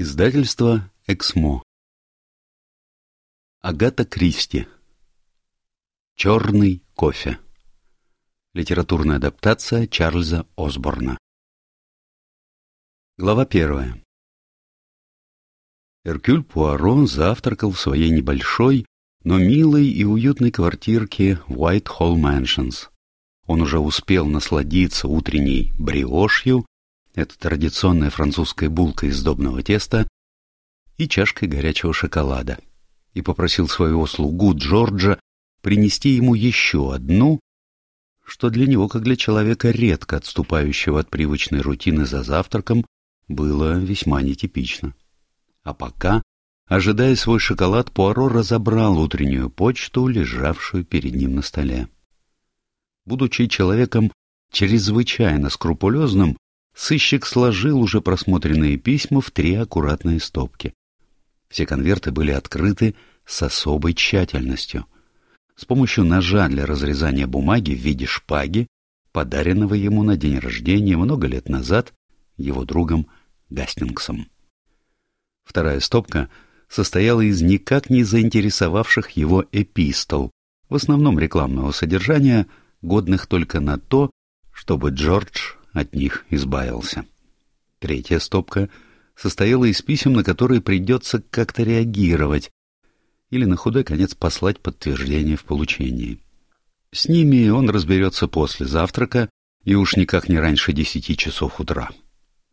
Издательство «Эксмо». Агата Кристи. «Черный кофе». Литературная адаптация Чарльза Осборна. Глава первая. Эркюль Пуаро завтракал в своей небольшой, но милой и уютной квартирке White Hall Mansions. Он уже успел насладиться утренней бриошью это традиционная французская булка из сдобного теста, и чашкой горячего шоколада, и попросил своего слугу Джорджа принести ему еще одну, что для него, как для человека, редко отступающего от привычной рутины за завтраком, было весьма нетипично. А пока, ожидая свой шоколад, Пуаро разобрал утреннюю почту, лежавшую перед ним на столе. Будучи человеком чрезвычайно скрупулезным, Сыщик сложил уже просмотренные письма в три аккуратные стопки. Все конверты были открыты с особой тщательностью. С помощью ножа для разрезания бумаги в виде шпаги, подаренного ему на день рождения много лет назад его другом Гастингсом. Вторая стопка состояла из никак не заинтересовавших его эпистол, в основном рекламного содержания, годных только на то, чтобы Джордж от них избавился. Третья стопка состояла из писем, на которые придется как-то реагировать, или на худой конец послать подтверждение в получении. С ними он разберется после завтрака и уж никак не раньше десяти часов утра.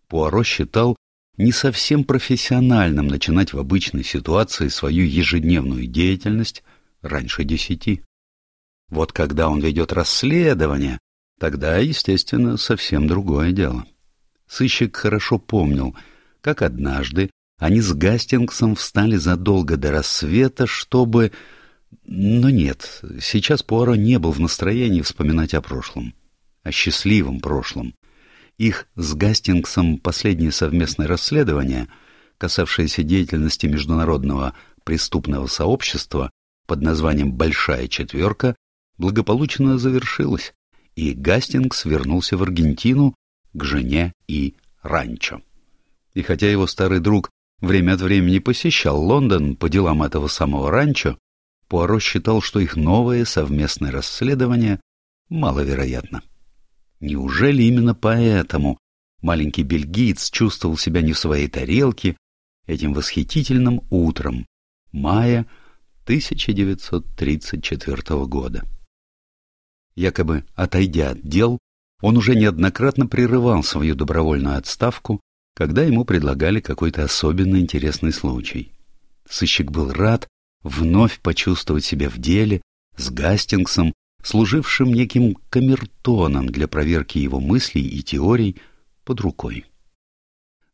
Пуаро считал не совсем профессиональным начинать в обычной ситуации свою ежедневную деятельность раньше десяти. Вот когда он ведет расследование, Тогда, естественно, совсем другое дело. Сыщик хорошо помнил, как однажды они с Гастингсом встали задолго до рассвета, чтобы... Но нет, сейчас Пуаро не был в настроении вспоминать о прошлом, о счастливом прошлом. Их с Гастингсом последнее совместное расследование, касавшееся деятельности международного преступного сообщества под названием «Большая четверка», благополучно завершилось и Гастингс вернулся в Аргентину к жене и ранчо. И хотя его старый друг время от времени посещал Лондон по делам этого самого ранчо, Пуаро считал, что их новое совместное расследование маловероятно. Неужели именно поэтому маленький бельгиец чувствовал себя не в своей тарелке этим восхитительным утром мая 1934 года? Якобы отойдя от дел, он уже неоднократно прерывал свою добровольную отставку, когда ему предлагали какой-то особенно интересный случай. Сыщик был рад вновь почувствовать себя в деле с Гастингсом, служившим неким камертоном для проверки его мыслей и теорий под рукой.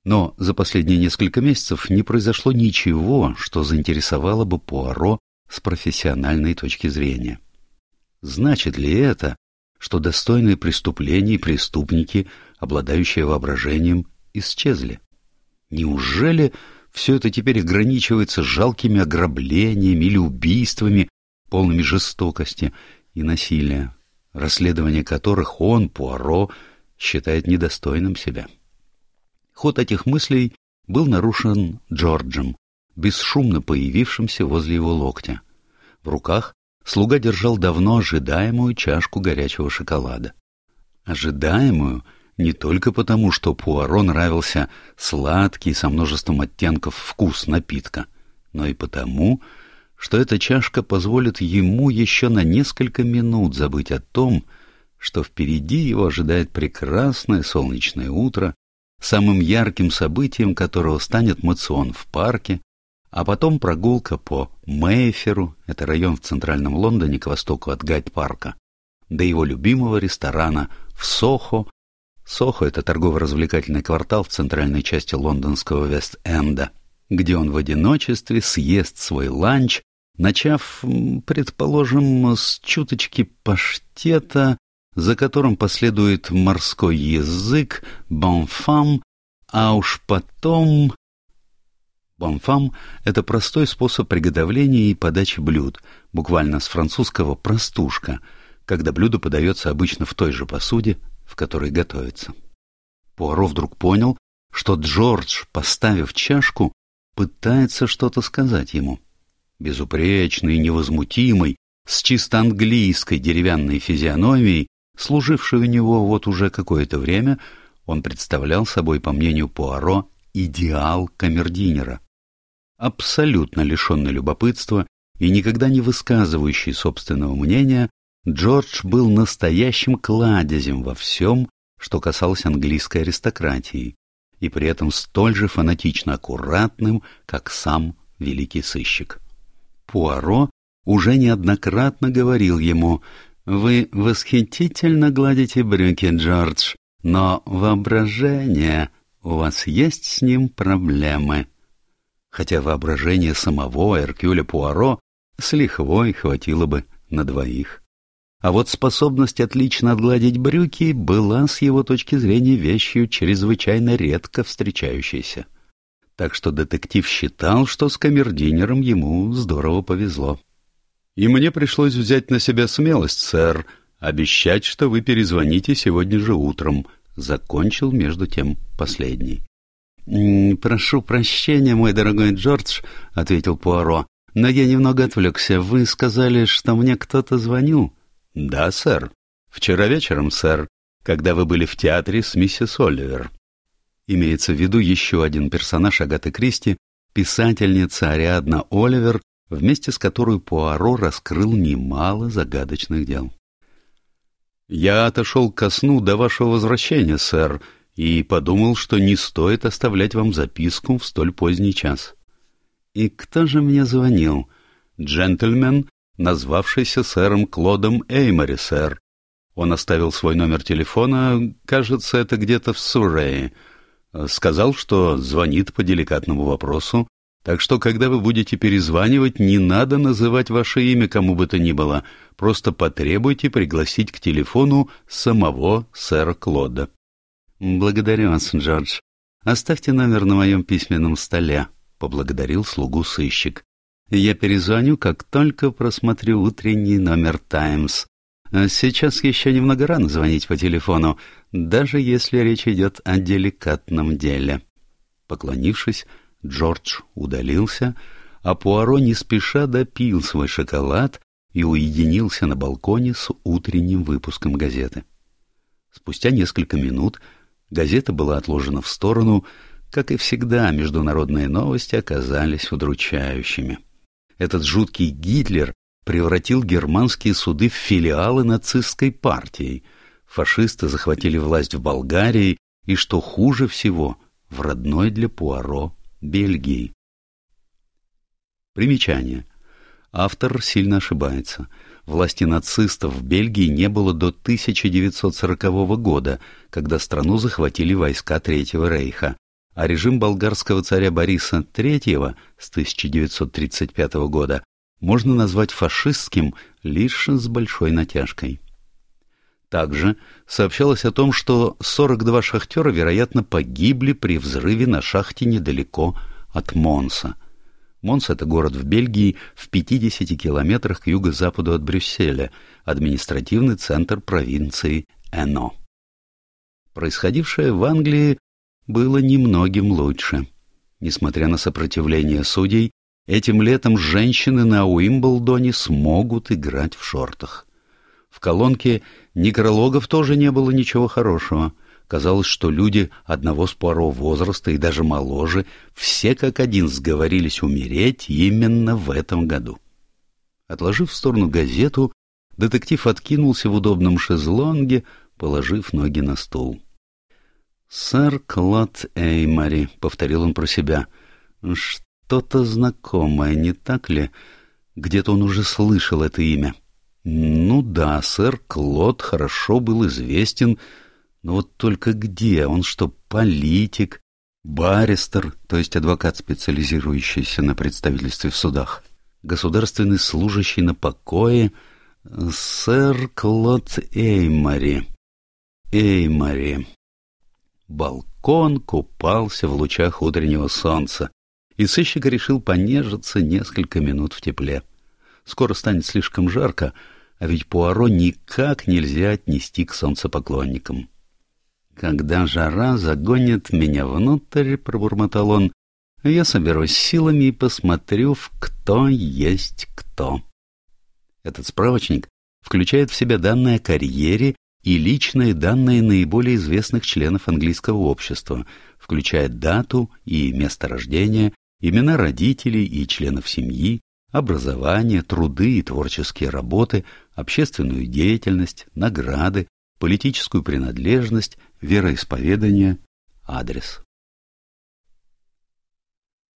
Но за последние несколько месяцев не произошло ничего, что заинтересовало бы Пуаро с профессиональной точки зрения. Значит ли это, что достойные преступлений преступники, обладающие воображением, исчезли? Неужели все это теперь ограничивается жалкими ограблениями или убийствами, полными жестокости и насилия, расследование которых он, Пуаро, считает недостойным себя? Ход этих мыслей был нарушен Джорджем, бесшумно появившимся возле его локтя. В руках слуга держал давно ожидаемую чашку горячего шоколада. Ожидаемую не только потому, что Пуаро нравился сладкий со множеством оттенков вкус напитка, но и потому, что эта чашка позволит ему еще на несколько минут забыть о том, что впереди его ожидает прекрасное солнечное утро, самым ярким событием которого станет мацион в парке, а потом прогулка по Мейферу, это район в центральном Лондоне к востоку от Гайд-парка, до его любимого ресторана в Сохо. Сохо — это торгово-развлекательный квартал в центральной части лондонского Вест-Энда, где он в одиночестве съест свой ланч, начав, предположим, с чуточки паштета, за которым последует морской язык, бонфам, а уж потом Бонфам – это простой способ приготовления и подачи блюд, буквально с французского «простушка», когда блюдо подается обычно в той же посуде, в которой готовится. Пуаро вдруг понял, что Джордж, поставив чашку, пытается что-то сказать ему. Безупречный, невозмутимый, с чисто английской деревянной физиономией, служивший у него вот уже какое-то время, он представлял собой, по мнению Пуаро, идеал камердинера. Абсолютно лишенный любопытства и никогда не высказывающий собственного мнения, Джордж был настоящим кладезем во всем, что касалось английской аристократии, и при этом столь же фанатично аккуратным, как сам великий сыщик. Пуаро уже неоднократно говорил ему «Вы восхитительно гладите брюки, Джордж, но воображение, у вас есть с ним проблемы». Хотя воображение самого Эркюля Пуаро с лихвой хватило бы на двоих. А вот способность отлично отгладить брюки была с его точки зрения вещью чрезвычайно редко встречающейся. Так что детектив считал, что с камердинером ему здорово повезло. «И мне пришлось взять на себя смелость, сэр, обещать, что вы перезвоните сегодня же утром», — закончил между тем последний. «Прошу прощения, мой дорогой Джордж», — ответил Пуаро, — «но я немного отвлекся. Вы сказали, что мне кто-то звонил». «Да, сэр. Вчера вечером, сэр, когда вы были в театре с миссис Оливер». Имеется в виду еще один персонаж Агаты Кристи, писательница Ариадна Оливер, вместе с которой Пуаро раскрыл немало загадочных дел. «Я отошел ко сну до вашего возвращения, сэр, и подумал, что не стоит оставлять вам записку в столь поздний час». «И кто же мне звонил?» «Джентльмен, назвавшийся сэром Клодом Эймори, сэр. Он оставил свой номер телефона, кажется, это где-то в Суррее. Сказал, что звонит по деликатному вопросу, так что, когда вы будете перезванивать, не надо называть ваше имя кому бы то ни было, просто потребуйте пригласить к телефону самого сэра Клода. «Благодарю вас, Джордж. Оставьте номер на моем письменном столе», — поблагодарил слугу сыщик. Я перезвоню, как только просмотрю утренний номер «Таймс». А сейчас еще немного рано звонить по телефону, даже если речь идет о деликатном деле. Поклонившись, Джордж удалился, а Пуаро не спеша допил свой шоколад и уединился на балконе с утренним выпуском газеты. Спустя несколько минут газета была отложена в сторону, как и всегда международные новости оказались удручающими. Этот жуткий Гитлер превратил германские суды в филиалы нацистской партии. Фашисты захватили власть в Болгарии и, что хуже всего, в родной для Пуаро Бельгии. Примечание. Автор сильно ошибается. Власти нацистов в Бельгии не было до 1940 года, когда страну захватили войска Третьего Рейха а режим болгарского царя Бориса III с 1935 года можно назвать фашистским лишь с большой натяжкой. Также сообщалось о том, что 42 шахтера, вероятно, погибли при взрыве на шахте недалеко от Монса. Монс — это город в Бельгии в 50 километрах к юго-западу от Брюсселя, административный центр провинции Эно. Происходившее в Англии было немногим лучше. Несмотря на сопротивление судей, этим летом женщины на Уимблдоне смогут играть в шортах. В колонке некрологов тоже не было ничего хорошего. Казалось, что люди одного с паро возраста и даже моложе все как один сговорились умереть именно в этом году. Отложив в сторону газету, детектив откинулся в удобном шезлонге, положив ноги на стул. «Сэр Клод Эймори», — повторил он про себя. «Что-то знакомое, не так ли? Где-то он уже слышал это имя». «Ну да, сэр Клод хорошо был известен, но вот только где? Он что, политик, баристер, то есть адвокат, специализирующийся на представительстве в судах, государственный служащий на покое, сэр Клод Эймори». Эймори. Балкон купался в лучах утреннего солнца, и сыщик решил понежиться несколько минут в тепле. Скоро станет слишком жарко, а ведь Пуаро никак нельзя отнести к солнцепоклонникам. Когда жара загонит меня внутрь, пробормотал он, я соберусь силами и посмотрю, в кто есть кто. Этот справочник включает в себя данные о карьере и личные данные наиболее известных членов английского общества, включает дату и место рождения, имена родителей и членов семьи, образование, труды и творческие работы, общественную деятельность, награды, политическую принадлежность, вероисповедание, адрес.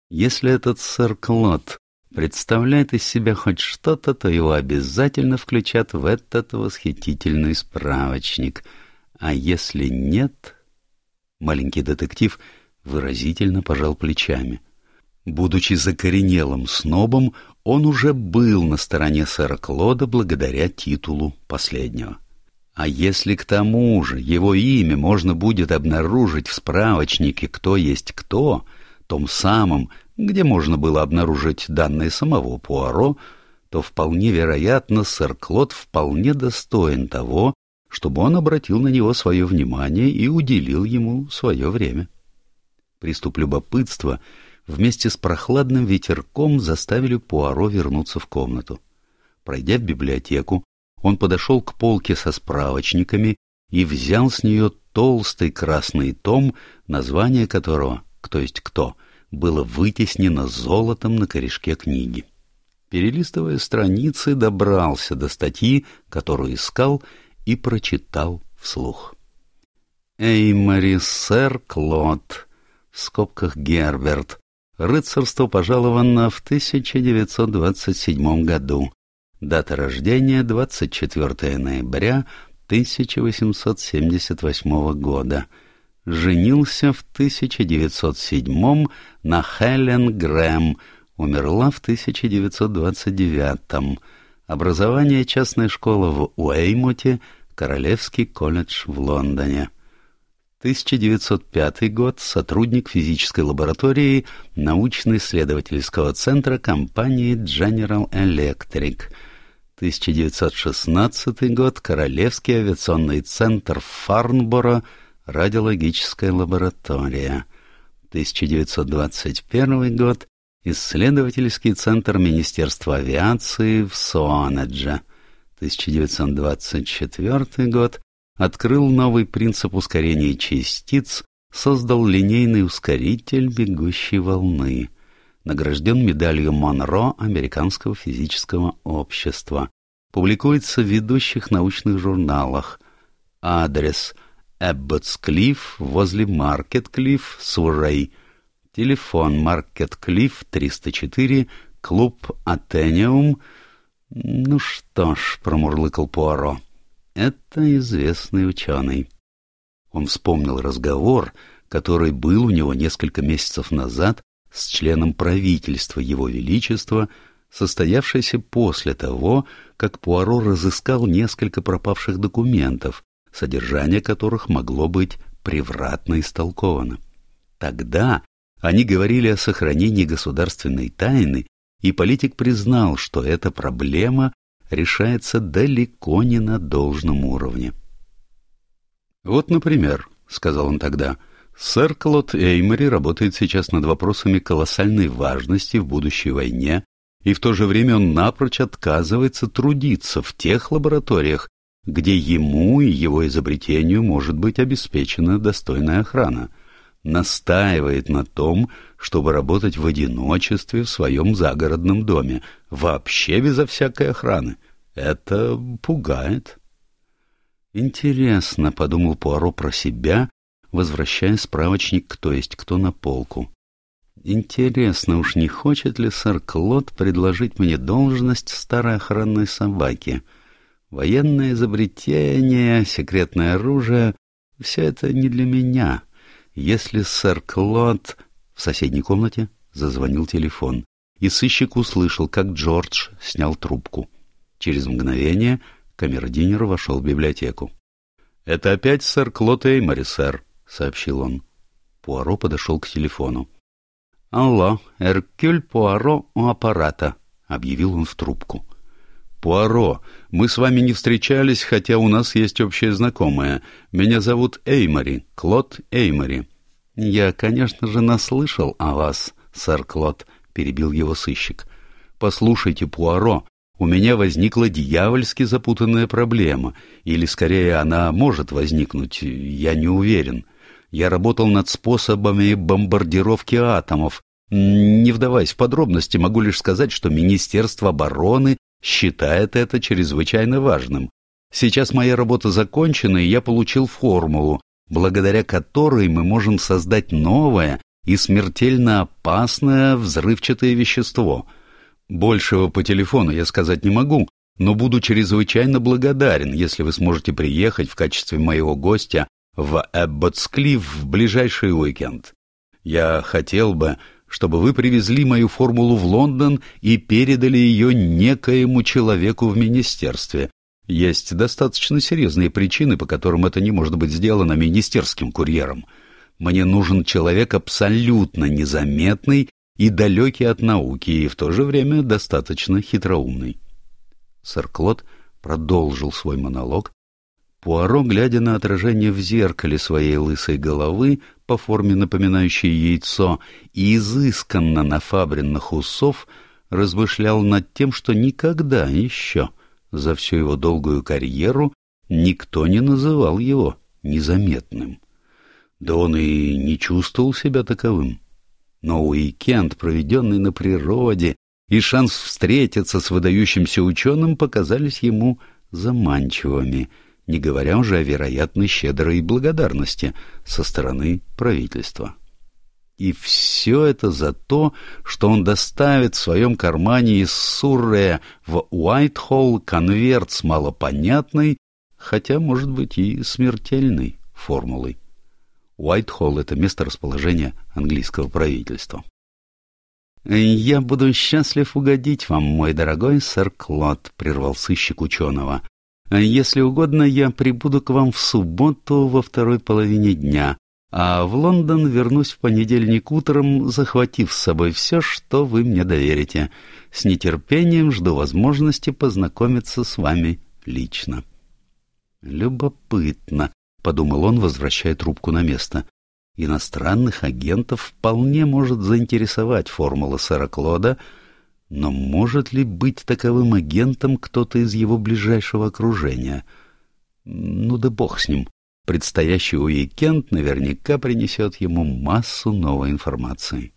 Если этот сэр Клод представляет из себя хоть что-то, то его обязательно включат в этот восхитительный справочник. А если нет... Маленький детектив выразительно пожал плечами. Будучи закоренелым снобом, он уже был на стороне сэра Клода благодаря титулу последнего. А если к тому же его имя можно будет обнаружить в справочнике «Кто есть кто», том самом, где можно было обнаружить данные самого Пуаро, то вполне вероятно, сэр Клод вполне достоин того, чтобы он обратил на него свое внимание и уделил ему свое время. Приступ любопытства вместе с прохладным ветерком заставили Пуаро вернуться в комнату. Пройдя в библиотеку, он подошел к полке со справочниками и взял с нее толстый красный том, название которого «Кто есть кто» было вытеснено золотом на корешке книги. Перелистывая страницы, добрался до статьи, которую искал, и прочитал вслух. Эймори сэр Клод, в скобках Герберт, рыцарство пожаловано в 1927 году. Дата рождения 24 ноября 1878 года женился в 1907 на Хелен Грэм, умерла в 1929 Образование частная школа в Уэймоте, Королевский колледж в Лондоне. 1905 год, сотрудник физической лаборатории научно-исследовательского центра компании General Electric. 1916 год, Королевский авиационный центр Фарнборо, радиологическая лаборатория. 1921 год. Исследовательский центр Министерства авиации в Суонедже. 1924 год. Открыл новый принцип ускорения частиц, создал линейный ускоритель бегущей волны. Награжден медалью Монро Американского физического общества. Публикуется в ведущих научных журналах. Адрес Эбботсклифф возле Маркетклифф, Суррей. Телефон Маркетклифф 304, клуб Атениум. Ну что ж, промурлыкал Пуаро, это известный ученый. Он вспомнил разговор, который был у него несколько месяцев назад с членом правительства Его Величества, состоявшийся после того, как Пуаро разыскал несколько пропавших документов, содержание которых могло быть превратно истолковано. Тогда они говорили о сохранении государственной тайны, и политик признал, что эта проблема решается далеко не на должном уровне. «Вот, например», — сказал он тогда, — «сэр Клод Эймори работает сейчас над вопросами колоссальной важности в будущей войне, и в то же время он напрочь отказывается трудиться в тех лабораториях, где ему и его изобретению может быть обеспечена достойная охрана, настаивает на том, чтобы работать в одиночестве в своем загородном доме, вообще безо всякой охраны. Это пугает. Интересно, — подумал Пуаро про себя, возвращая справочник «Кто есть кто» на полку. Интересно, уж не хочет ли сэр Клод предложить мне должность старой охранной собаки — Военное изобретение, секретное оружие — все это не для меня. Если сэр Клод... В соседней комнате зазвонил телефон, и сыщик услышал, как Джордж снял трубку. Через мгновение камердинер вошел в библиотеку. — Это опять сэр Клод Эймори, сэр, — сообщил он. Пуаро подошел к телефону. — Алло, Эркюль Пуаро у аппарата, — объявил он в трубку. Пуаро, мы с вами не встречались, хотя у нас есть общая знакомая. Меня зовут Эймори, Клод Эймори». «Я, конечно же, наслышал о вас, сэр Клод», — перебил его сыщик. «Послушайте, Пуаро, у меня возникла дьявольски запутанная проблема, или, скорее, она может возникнуть, я не уверен. Я работал над способами бомбардировки атомов. Не вдаваясь в подробности, могу лишь сказать, что Министерство обороны считает это чрезвычайно важным. Сейчас моя работа закончена, и я получил формулу, благодаря которой мы можем создать новое и смертельно опасное взрывчатое вещество. Большего по телефону я сказать не могу, но буду чрезвычайно благодарен, если вы сможете приехать в качестве моего гостя в Эбботсклифф в ближайший уикенд. Я хотел бы, чтобы вы привезли мою формулу в Лондон и передали ее некоему человеку в министерстве. Есть достаточно серьезные причины, по которым это не может быть сделано министерским курьером. Мне нужен человек абсолютно незаметный и далекий от науки, и в то же время достаточно хитроумный. Сэр Клод продолжил свой монолог, Пуаро, глядя на отражение в зеркале своей лысой головы, по форме напоминающей яйцо, и изысканно нафабренных усов, размышлял над тем, что никогда еще за всю его долгую карьеру никто не называл его незаметным. Да он и не чувствовал себя таковым. Но уикенд, проведенный на природе, и шанс встретиться с выдающимся ученым показались ему заманчивыми — не говоря уже о вероятной щедрой благодарности со стороны правительства. И все это за то, что он доставит в своем кармане из Суррея в Уайтхолл конверт с малопонятной, хотя, может быть, и смертельной формулой. Уайтхолл — это место расположения английского правительства. «Я буду счастлив угодить вам, мой дорогой сэр Клод», — прервал сыщик ученого. А если угодно, я прибуду к вам в субботу во второй половине дня, а в Лондон вернусь в понедельник утром, захватив с собой все, что вы мне доверите. С нетерпением жду возможности познакомиться с вами лично. Любопытно, — подумал он, возвращая трубку на место. Иностранных агентов вполне может заинтересовать формула сэра Клода — но может ли быть таковым агентом кто-то из его ближайшего окружения? Ну да бог с ним. Предстоящий уикенд наверняка принесет ему массу новой информации.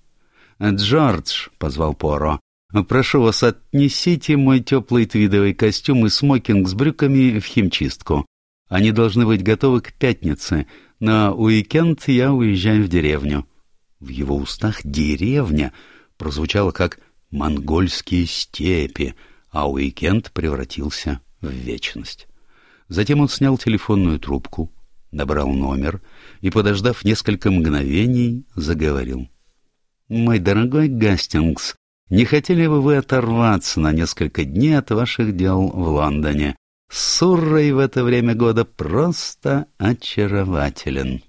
«Джордж», — позвал Поро, — «прошу вас, отнесите мой теплый твидовый костюм и смокинг с брюками в химчистку. Они должны быть готовы к пятнице. На уикенд я уезжаю в деревню». В его устах «деревня» прозвучало как монгольские степи, а уикенд превратился в вечность. Затем он снял телефонную трубку, набрал номер и, подождав несколько мгновений, заговорил. «Мой дорогой Гастингс, не хотели бы вы оторваться на несколько дней от ваших дел в Лондоне? Суррой в это время года просто очарователен».